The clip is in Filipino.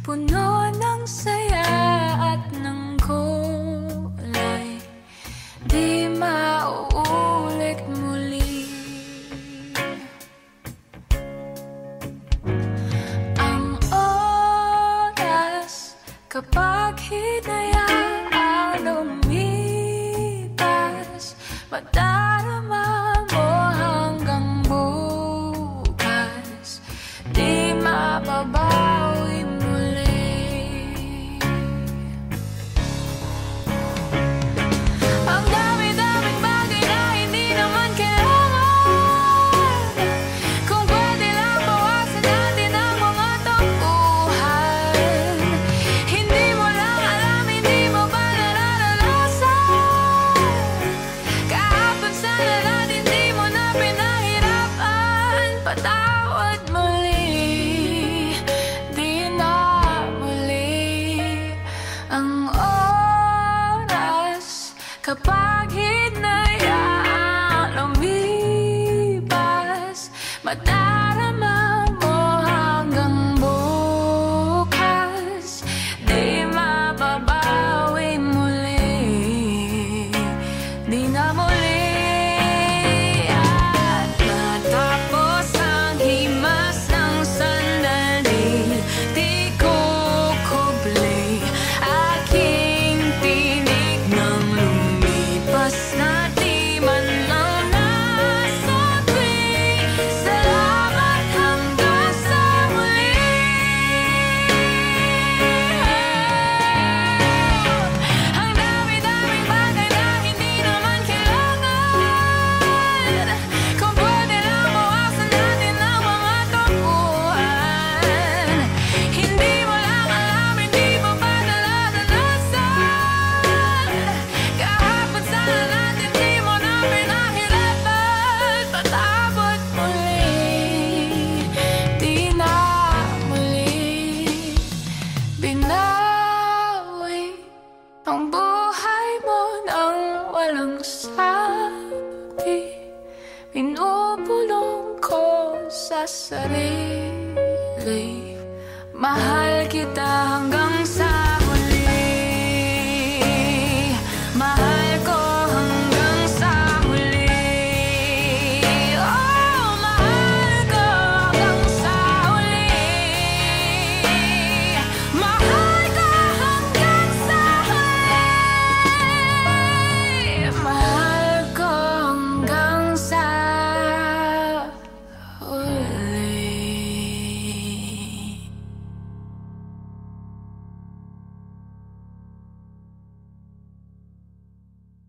Puno ng saya at ng kulay. Di mauulit muli. Ang oras kapag hindi at mali Di na muli. Ang oras Kapag hinayaang lumipas Matalas walang sabi Pinupulong ko sa sarili. Mahal kita hanggang